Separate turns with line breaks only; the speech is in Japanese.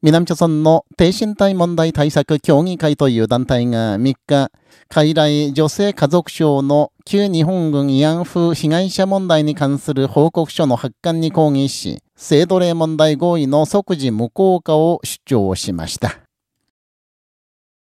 南朝村の低身体問題対策協議会という団体が3日、海来女性家族省の旧日本軍慰安婦被害者問題に関する報告書の発刊に抗議し、性奴隷問題合意の即時無効化を主張しました。